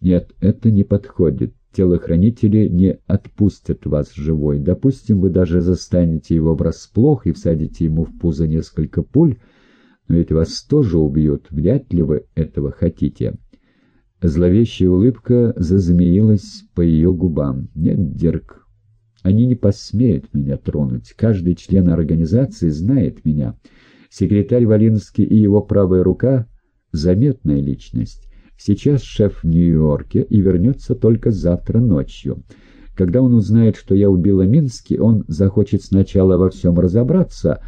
Нет, это не подходит. Телохранители не отпустят вас живой. Допустим, вы даже застанете его врасплох и всадите ему в пузо несколько пуль, но ведь вас тоже убьют. Вряд ли вы этого хотите. Зловещая улыбка зазмеилась по ее губам. «Нет, Дирк, они не посмеют меня тронуть. Каждый член организации знает меня. Секретарь Валинский и его правая рука — заметная личность. Сейчас шеф в Нью-Йорке и вернется только завтра ночью. Когда он узнает, что я убила Мински, он захочет сначала во всем разобраться,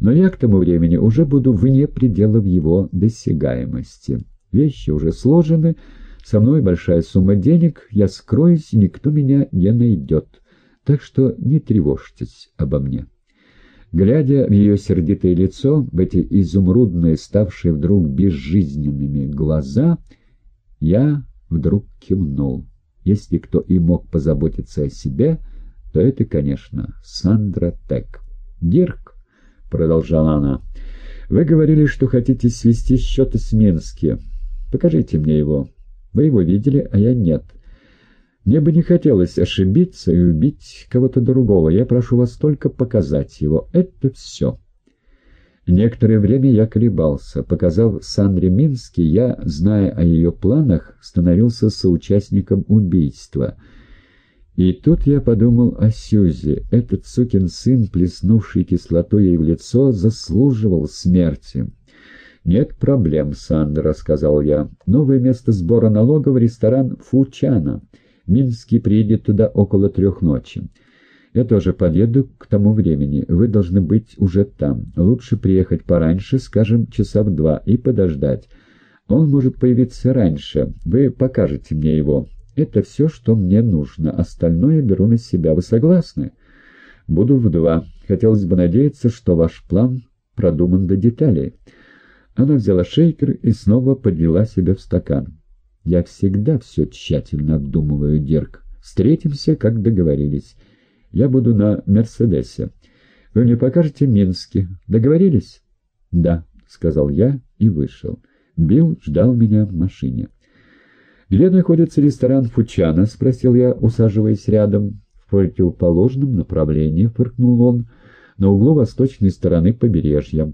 но я к тому времени уже буду вне пределов его досягаемости. Вещи уже сложены, со мной большая сумма денег, я скроюсь, никто меня не найдет. Так что не тревожьтесь обо мне». Глядя в ее сердитое лицо, в эти изумрудные, ставшие вдруг безжизненными глаза, я вдруг кивнул. Если кто и мог позаботиться о себе, то это, конечно, Сандра Тек. «Дирк», — продолжала она, — «вы говорили, что хотите свести счеты с Мински. Покажите мне его. Вы его видели, а я нет. Мне бы не хотелось ошибиться и убить кого-то другого. Я прошу вас только показать его. Это все». Некоторое время я колебался. Показав Сандре Мински, я, зная о ее планах, становился соучастником убийства. И тут я подумал о Сюзе. Этот сукин сын, плеснувший кислотой ей в лицо, заслуживал смерти. «Нет проблем, Сандра», — сказал я. «Новое место сбора налогов — ресторан «Фучана». Минский приедет туда около трех ночи. Я тоже подъеду к тому времени. Вы должны быть уже там. Лучше приехать пораньше, скажем, часа в два, и подождать. Он может появиться раньше. Вы покажете мне его. Это все, что мне нужно. Остальное беру на себя. Вы согласны? Буду в два. Хотелось бы надеяться, что ваш план продуман до деталей». Она взяла шейкер и снова подняла себе в стакан. «Я всегда все тщательно обдумываю, Дирк. Встретимся, как договорились. Я буду на «Мерседесе». Вы мне покажете Мински. Договорились?» «Да», — сказал я и вышел. Билл ждал меня в машине. «Где находится ресторан Фучана?» — спросил я, усаживаясь рядом. «В противоположном направлении», — фыркнул он, — «на углу восточной стороны побережья».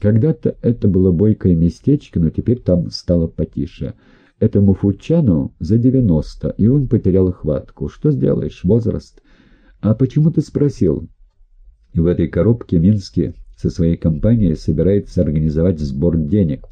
Когда-то это было бойкое местечко, но теперь там стало потише. Этому Фучану за девяносто, и он потерял хватку. Что сделаешь, возраст? А почему ты спросил? В этой коробке Минский со своей компанией собирается организовать сбор денег.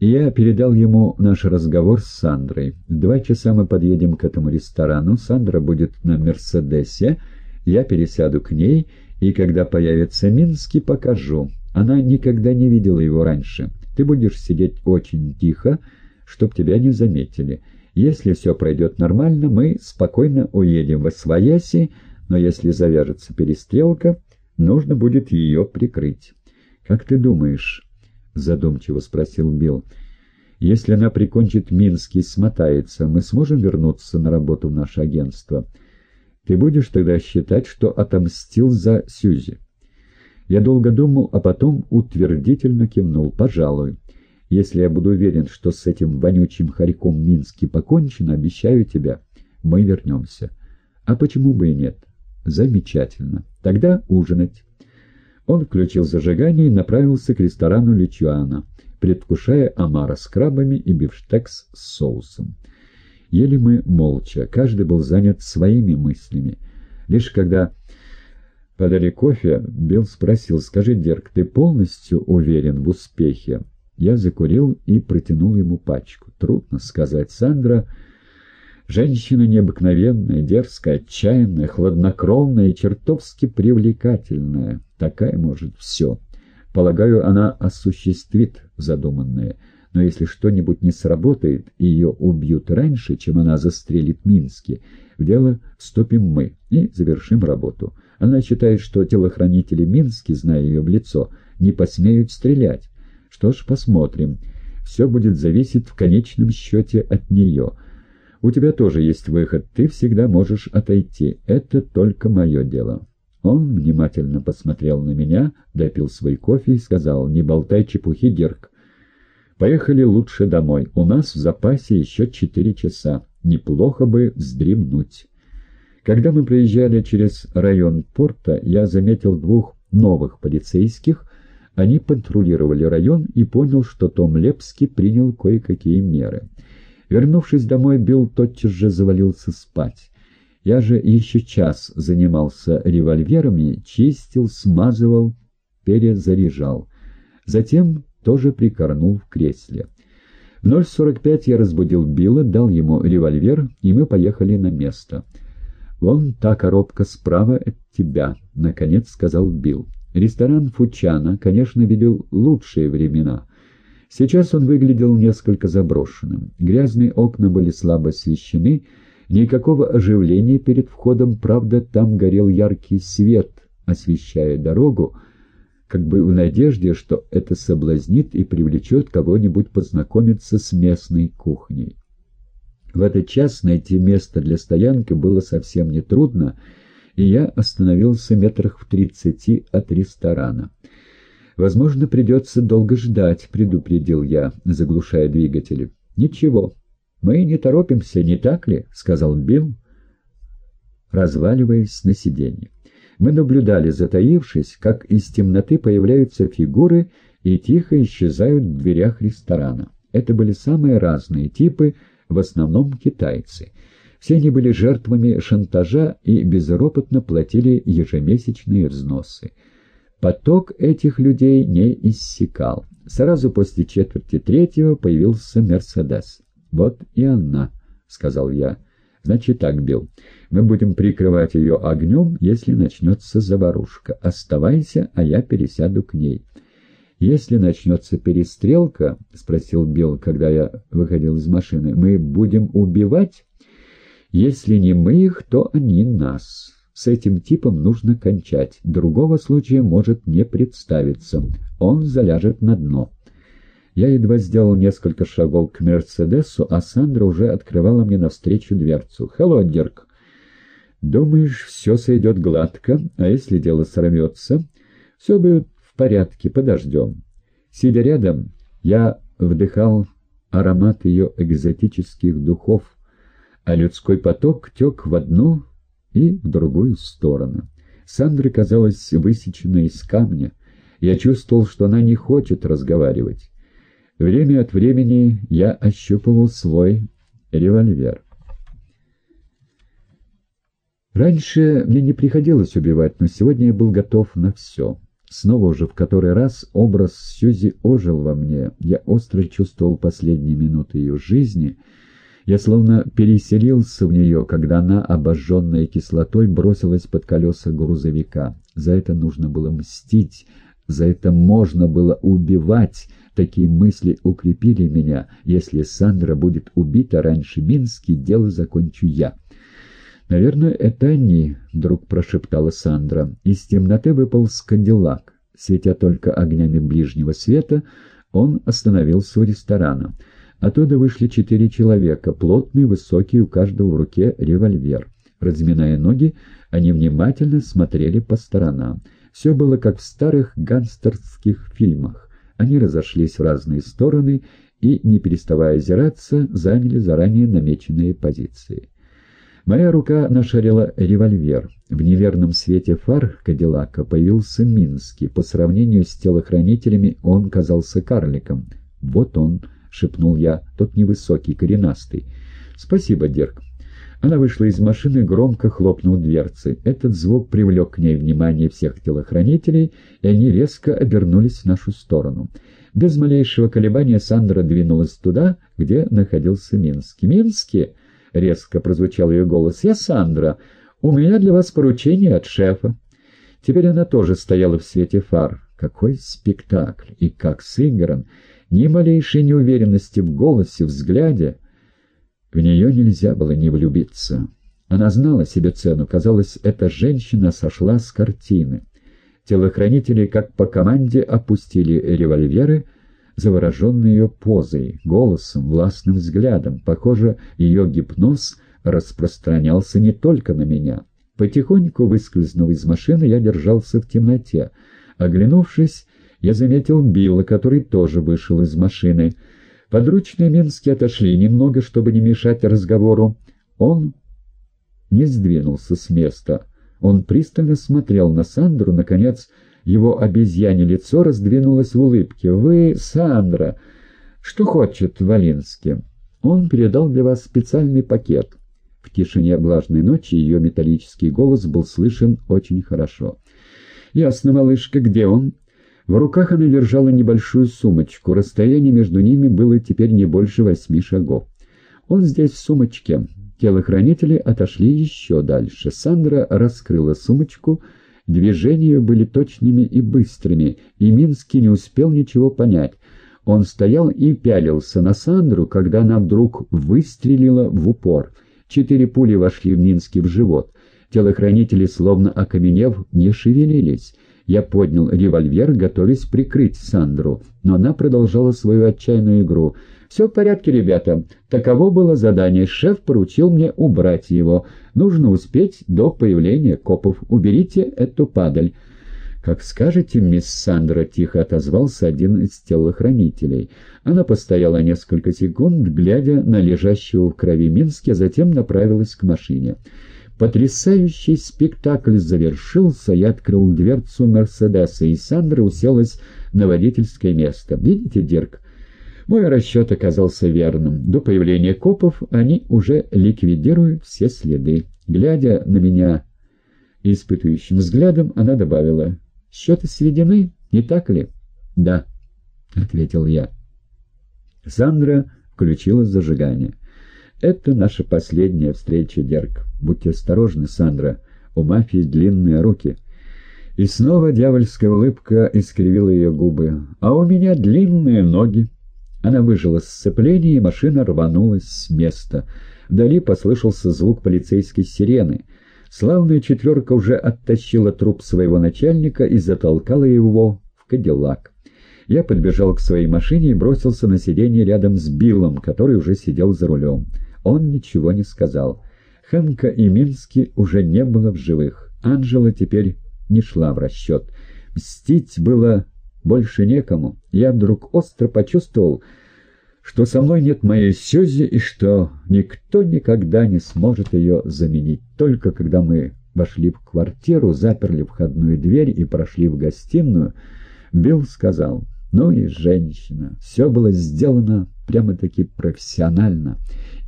И я передал ему наш разговор с Сандрой. Два часа мы подъедем к этому ресторану, Сандра будет на «Мерседесе», я пересяду к ней, и когда появится Минский, покажу. Она никогда не видела его раньше. Ты будешь сидеть очень тихо, чтоб тебя не заметили. Если все пройдет нормально, мы спокойно уедем в Освояси, но если завяжется перестрелка, нужно будет ее прикрыть. «Как ты думаешь?» — задумчиво спросил Билл. «Если она прикончит Минск и смотается, мы сможем вернуться на работу в наше агентство? Ты будешь тогда считать, что отомстил за Сюзи?» Я долго думал, а потом утвердительно кивнул. «Пожалуй. Если я буду уверен, что с этим вонючим хорьком Минске покончено, обещаю тебя, мы вернемся. А почему бы и нет? Замечательно. Тогда ужинать». Он включил зажигание и направился к ресторану Личуана, предвкушая омара с крабами и бифштекс с соусом. Ели мы молча, каждый был занят своими мыслями. Лишь когда Подали кофе, Билл спросил, «Скажи, Дерк, ты полностью уверен в успехе?» Я закурил и протянул ему пачку. Трудно сказать. Сандра — женщина необыкновенная, дерзкая, отчаянная, хладнокровная и чертовски привлекательная. Такая может все. Полагаю, она осуществит задуманное. Но если что-нибудь не сработает и ее убьют раньше, чем она застрелит Мински, в дело вступим мы и завершим работу. Она считает, что телохранители Мински, зная ее в лицо, не посмеют стрелять. Что ж, посмотрим. Все будет зависеть в конечном счете от нее. У тебя тоже есть выход, ты всегда можешь отойти. Это только мое дело». Он внимательно посмотрел на меня, допил свой кофе и сказал, «Не болтай чепухи, Герк. Поехали лучше домой. У нас в запасе еще четыре часа. Неплохо бы вздремнуть. Когда мы проезжали через район порта, я заметил двух новых полицейских. Они патрулировали район и понял, что Том Лепский принял кое-какие меры. Вернувшись домой, Билл тотчас же завалился спать. Я же еще час занимался револьверами, чистил, смазывал, перезаряжал. Затем тоже прикорнул в кресле. В 0.45 я разбудил Билла, дал ему револьвер, и мы поехали на место. «Вон та коробка справа от тебя», — наконец сказал Билл. Ресторан «Фучана», конечно, видел лучшие времена. Сейчас он выглядел несколько заброшенным. Грязные окна были слабо освещены, никакого оживления перед входом, правда, там горел яркий свет, освещая дорогу, как бы в надежде, что это соблазнит и привлечет кого-нибудь познакомиться с местной кухней. В этот час найти место для стоянки было совсем нетрудно, и я остановился метрах в тридцати от ресторана. «Возможно, придется долго ждать», — предупредил я, заглушая двигатели. «Ничего, мы не торопимся, не так ли?» — сказал Билл, разваливаясь на сиденье. Мы наблюдали, затаившись, как из темноты появляются фигуры и тихо исчезают в дверях ресторана. Это были самые разные типы, в основном китайцы. Все они были жертвами шантажа и безропотно платили ежемесячные взносы. Поток этих людей не иссякал. Сразу после четверти третьего появился «Мерседес». «Вот и она», — сказал я. «Значит так, Билл, мы будем прикрывать ее огнем, если начнется заварушка. Оставайся, а я пересяду к ней». «Если начнется перестрелка, — спросил Билл, когда я выходил из машины, — мы будем убивать? Если не мы их, то они нас. С этим типом нужно кончать. Другого случая может не представиться. Он заляжет на дно». Я едва сделал несколько шагов к «Мерседесу», а Сандра уже открывала мне навстречу дверцу. «Хелло, Дирк!» «Думаешь, все сойдет гладко, а если дело сорвется, все будет в порядке, подождем». Сидя рядом, я вдыхал аромат ее экзотических духов, а людской поток тек в одну и в другую сторону. Сандра казалась высеченной из камня. Я чувствовал, что она не хочет разговаривать. Время от времени я ощупывал свой револьвер. Раньше мне не приходилось убивать, но сегодня я был готов на все. Снова уже в который раз образ Сьюзи ожил во мне. Я остро чувствовал последние минуты ее жизни. Я словно переселился в нее, когда она, обожженная кислотой, бросилась под колеса грузовика. За это нужно было мстить, за это можно было убивать. Такие мысли укрепили меня. Если Сандра будет убита раньше Мински, дело закончу я. «Наверное, это они», — вдруг прошептала Сандра. Из темноты выпал скандилак. Светя только огнями ближнего света, он остановился у ресторана. Оттуда вышли четыре человека, плотные, высокие, у каждого в руке револьвер. Разминая ноги, они внимательно смотрели по сторонам. Все было как в старых гангстерских фильмах. Они разошлись в разные стороны и, не переставая озираться, заняли заранее намеченные позиции. Моя рука нашарила револьвер. В неверном свете фар Кадиллака появился Минский. По сравнению с телохранителями он казался карликом. «Вот он», — шепнул я, — «тот невысокий, коренастый». «Спасибо, Дерг. Она вышла из машины, громко хлопнув дверцей. Этот звук привлек к ней внимание всех телохранителей, и они резко обернулись в нашу сторону. Без малейшего колебания Сандра двинулась туда, где находился Минский. «Минский!» — резко прозвучал ее голос. «Я Сандра. У меня для вас поручение от шефа». Теперь она тоже стояла в свете фар. Какой спектакль! И как сыгран! Ни малейшей неуверенности в голосе, взгляде — в нее нельзя было не влюбиться. Она знала себе цену. Казалось, эта женщина сошла с картины. Телохранители, как по команде, опустили револьверы, завороженные ее позой, голосом, властным взглядом. Похоже, ее гипноз распространялся не только на меня. Потихоньку выскользнув из машины, я держался в темноте. Оглянувшись, Я заметил Билла, который тоже вышел из машины. Подручные Мински отошли немного, чтобы не мешать разговору. Он не сдвинулся с места. Он пристально смотрел на Сандру. Наконец, его обезьяне лицо раздвинулось в улыбке. «Вы, Сандра, что хочет Валинский?» «Он передал для вас специальный пакет». В тишине влажной ночи ее металлический голос был слышен очень хорошо. «Ясно, малышка, где он?» В руках она держала небольшую сумочку. Расстояние между ними было теперь не больше восьми шагов. «Он здесь в сумочке». Телохранители отошли еще дальше. Сандра раскрыла сумочку. Движения были точными и быстрыми, и Минский не успел ничего понять. Он стоял и пялился на Сандру, когда она вдруг выстрелила в упор. Четыре пули вошли в Минский в живот. Телохранители, словно окаменев, не шевелились. Я поднял револьвер, готовясь прикрыть Сандру, но она продолжала свою отчаянную игру. «Все в порядке, ребята. Таково было задание. Шеф поручил мне убрать его. Нужно успеть до появления копов. Уберите эту падаль». «Как скажете, мисс Сандра», — тихо отозвался один из телохранителей. Она постояла несколько секунд, глядя на лежащего в крови Мински, а затем направилась к машине. Потрясающий спектакль завершился, я открыл дверцу Мерседеса, и Сандра уселась на водительское место. «Видите, Дирк?» Мой расчет оказался верным. До появления копов они уже ликвидируют все следы. Глядя на меня испытывающим взглядом, она добавила, «Счеты сведены, не так ли?» «Да», — ответил я. Сандра включила зажигание. «Это наша последняя встреча, Дерг. Будьте осторожны, Сандра. У мафии длинные руки». И снова дьявольская улыбка искривила ее губы. «А у меня длинные ноги». Она выжила сцепление, и машина рванулась с места. Вдали послышался звук полицейской сирены. Славная четверка уже оттащила труп своего начальника и затолкала его в кадиллак. Я подбежал к своей машине и бросился на сиденье рядом с Биллом, который уже сидел за рулем. Он ничего не сказал. Хэнка и Мински уже не было в живых. Анжела теперь не шла в расчет. Мстить было больше некому. Я вдруг остро почувствовал, что со мной нет моей Сюзи и что никто никогда не сможет ее заменить. Только когда мы вошли в квартиру, заперли входную дверь и прошли в гостиную, Билл сказал, «Ну и женщина, все было сделано прямо-таки профессионально».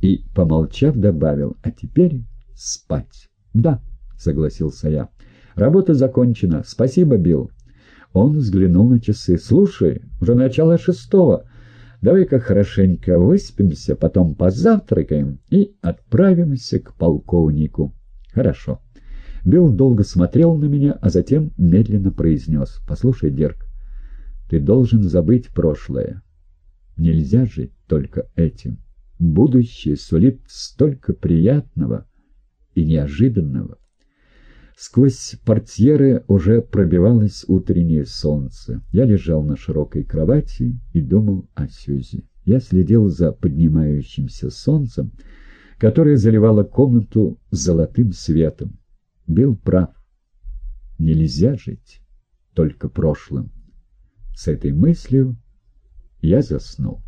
И, помолчав, добавил, «А теперь спать». «Да», — согласился я. «Работа закончена. Спасибо, Билл». Он взглянул на часы. «Слушай, уже начало шестого. Давай-ка хорошенько выспимся, потом позавтракаем и отправимся к полковнику». «Хорошо». Билл долго смотрел на меня, а затем медленно произнес. «Послушай, Дерг, ты должен забыть прошлое. Нельзя жить только этим. Будущее сулит столько приятного и неожиданного. Сквозь портьеры уже пробивалось утреннее солнце. Я лежал на широкой кровати и думал о Сюзе. Я следил за поднимающимся солнцем, которое заливало комнату золотым светом. Был прав. Нельзя жить только прошлым. С этой мыслью я заснул.